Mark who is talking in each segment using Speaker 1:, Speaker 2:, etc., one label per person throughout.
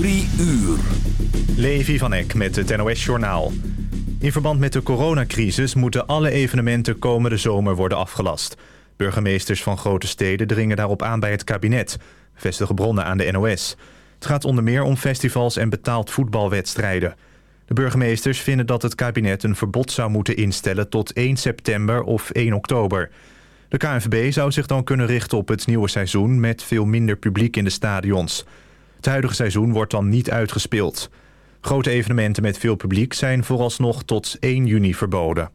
Speaker 1: Drie uur.
Speaker 2: Levi van Eck met het NOS-journaal. In verband met de coronacrisis moeten alle evenementen komende zomer worden afgelast. Burgemeesters van grote steden dringen daarop aan bij het kabinet, vestigen bronnen aan de NOS. Het gaat onder meer om festivals en betaald voetbalwedstrijden. De burgemeesters vinden dat het kabinet een verbod zou moeten instellen tot 1 september of 1 oktober. De KNVB zou zich dan kunnen richten op het nieuwe seizoen met veel minder publiek in de stadions. Het huidige seizoen wordt dan niet uitgespeeld. Grote evenementen met veel publiek zijn vooralsnog tot 1 juni verboden.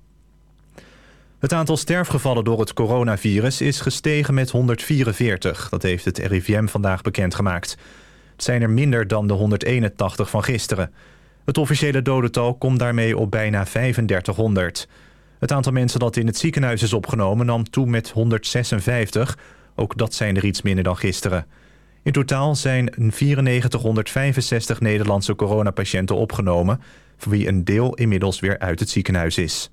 Speaker 2: Het aantal sterfgevallen door het coronavirus is gestegen met 144. Dat heeft het RIVM vandaag bekendgemaakt. Het zijn er minder dan de 181 van gisteren. Het officiële dodental komt daarmee op bijna 3500. Het aantal mensen dat in het ziekenhuis is opgenomen nam toe met 156. Ook dat zijn er iets minder dan gisteren. In totaal zijn 9465 Nederlandse coronapatiënten opgenomen... voor wie een deel inmiddels weer uit het ziekenhuis is.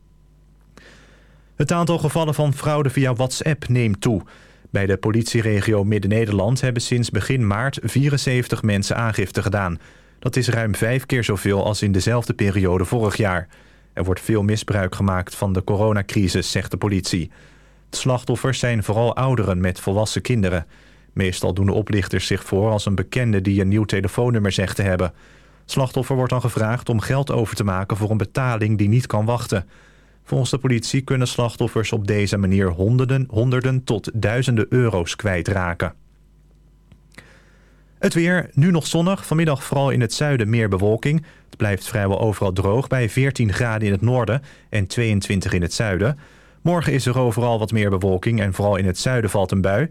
Speaker 2: Het aantal gevallen van fraude via WhatsApp neemt toe. Bij de politieregio Midden-Nederland hebben sinds begin maart 74 mensen aangifte gedaan. Dat is ruim vijf keer zoveel als in dezelfde periode vorig jaar. Er wordt veel misbruik gemaakt van de coronacrisis, zegt de politie. De slachtoffers zijn vooral ouderen met volwassen kinderen... Meestal doen de oplichters zich voor als een bekende die een nieuw telefoonnummer zegt te hebben. Slachtoffer wordt dan gevraagd om geld over te maken voor een betaling die niet kan wachten. Volgens de politie kunnen slachtoffers op deze manier honderden, honderden tot duizenden euro's kwijtraken. Het weer, nu nog zonnig, vanmiddag vooral in het zuiden meer bewolking. Het blijft vrijwel overal droog bij 14 graden in het noorden en 22 in het zuiden. Morgen is er overal wat meer bewolking en vooral in het zuiden valt een bui.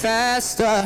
Speaker 3: faster.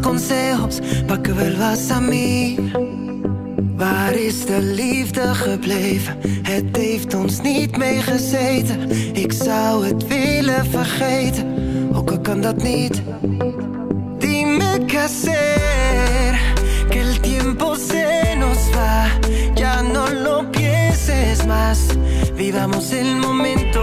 Speaker 4: Consejos pa' que vuelvas a. Waar is de liefde gebleven? Het heeft ons niet meegezeten. Ik zou het willen vergeten, ook al kan dat niet. Dime hacer, que el tiempo se nos va. Ya no lo pienses más, vivamos el momento.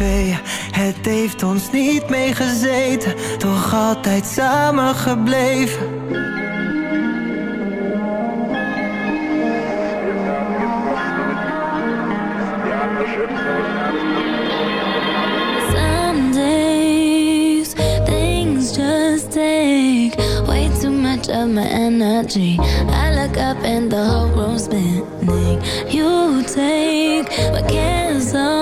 Speaker 4: Het heeft ons niet meegezeten, toch altijd samen gebleven.
Speaker 5: Some days things just take way too much of my energy. I look up and the whole room's spinning. You take my cares away.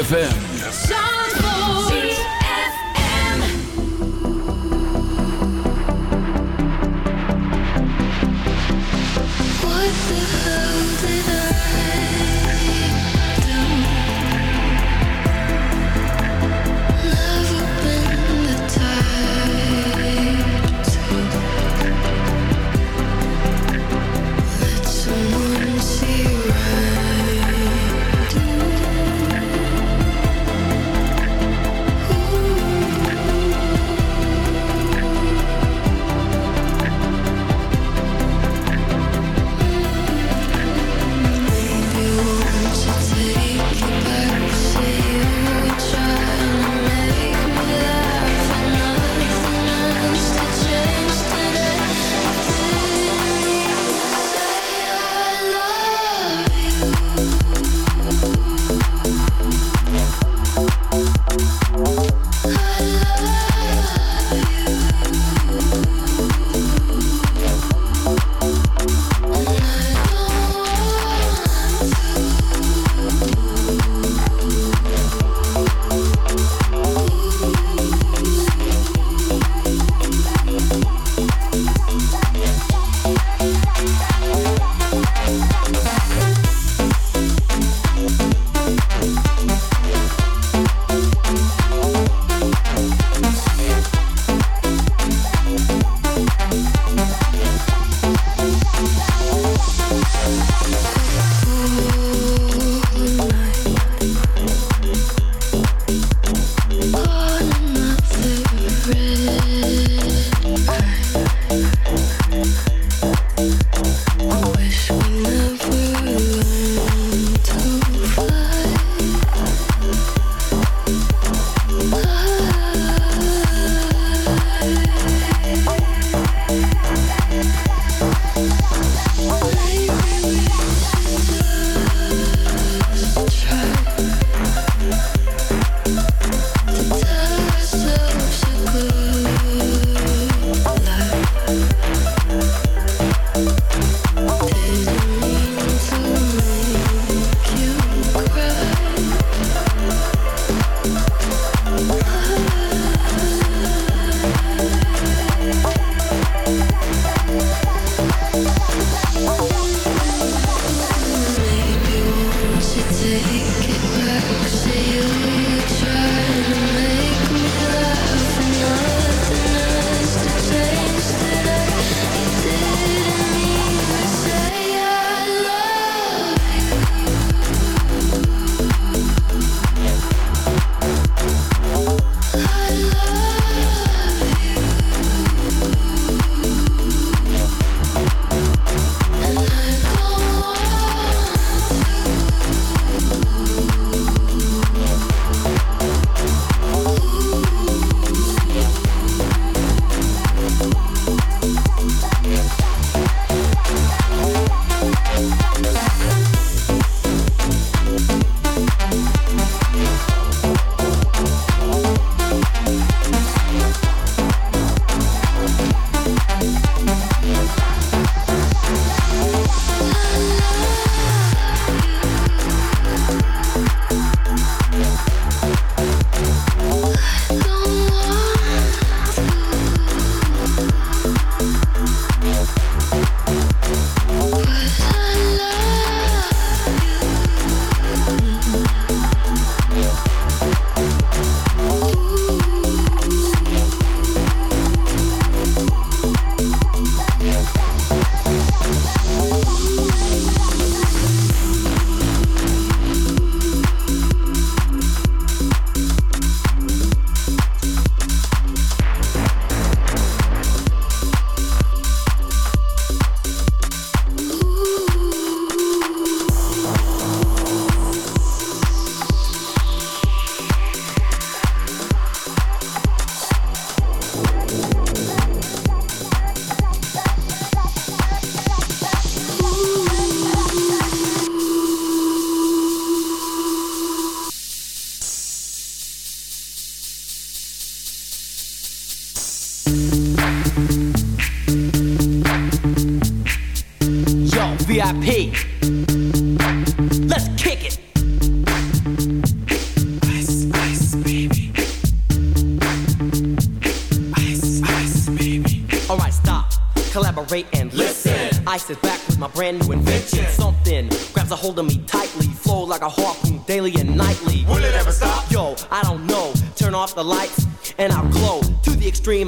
Speaker 5: ZFM.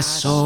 Speaker 6: help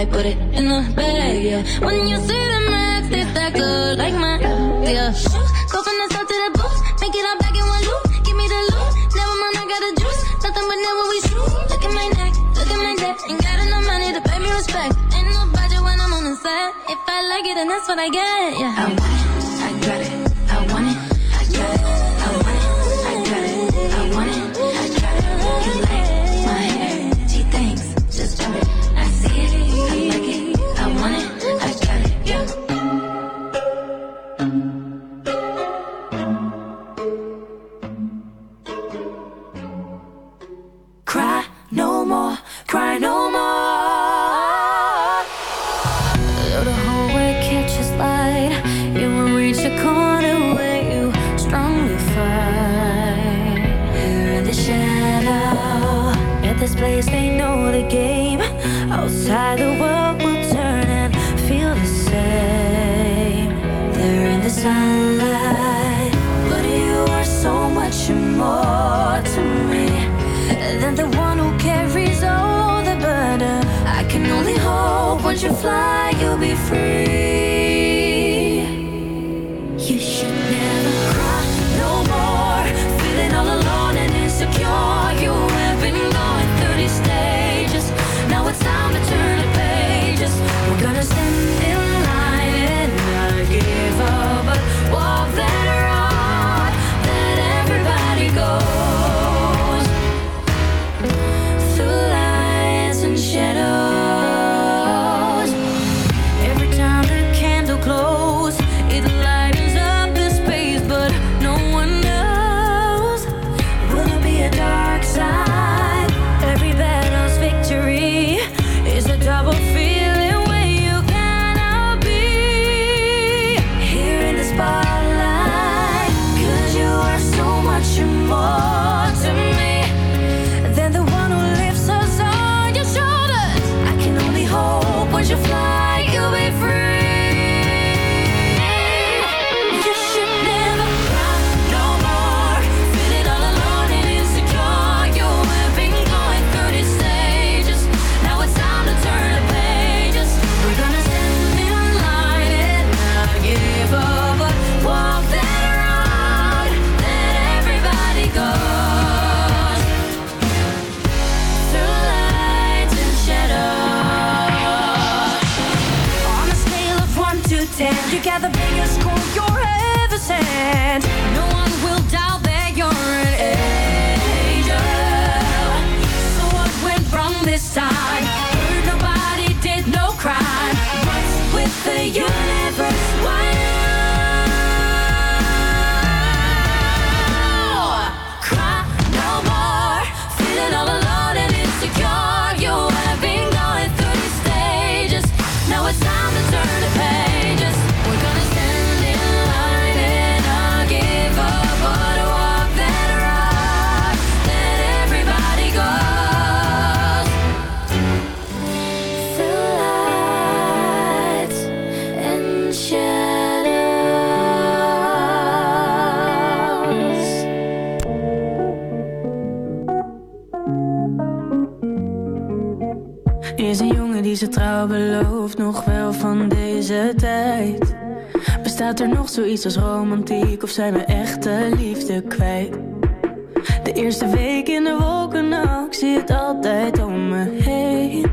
Speaker 5: like put it in the bag, yeah. When you see the max, it's that good, like mine. yeah. Go from the south to the booth, make it all back in one loop. Give me the loot, never mind, I got a juice. Nothing but never we shoot. Look at my neck, look at my neck. Ain't got enough money to pay me respect. Ain't no budget when I'm on the set. If I like it, then that's what I get, yeah.
Speaker 4: cry no more.
Speaker 5: you fly? Zoiets als romantiek of zijn we echte liefde kwijt? De eerste week in de wolken, nou, ik zie het altijd om me heen.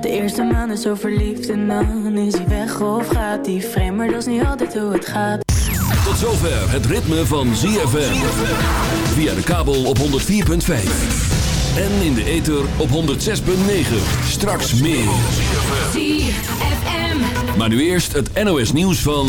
Speaker 5: De eerste maand is zo verliefd en dan is hij weg of gaat hij vreemd, maar dat is niet altijd hoe het gaat.
Speaker 1: Tot zover het ritme van ZFM. Via de kabel op 104.5. En in de ether op 106.9. Straks meer.
Speaker 7: ZFM.
Speaker 1: Maar nu eerst het NOS nieuws van...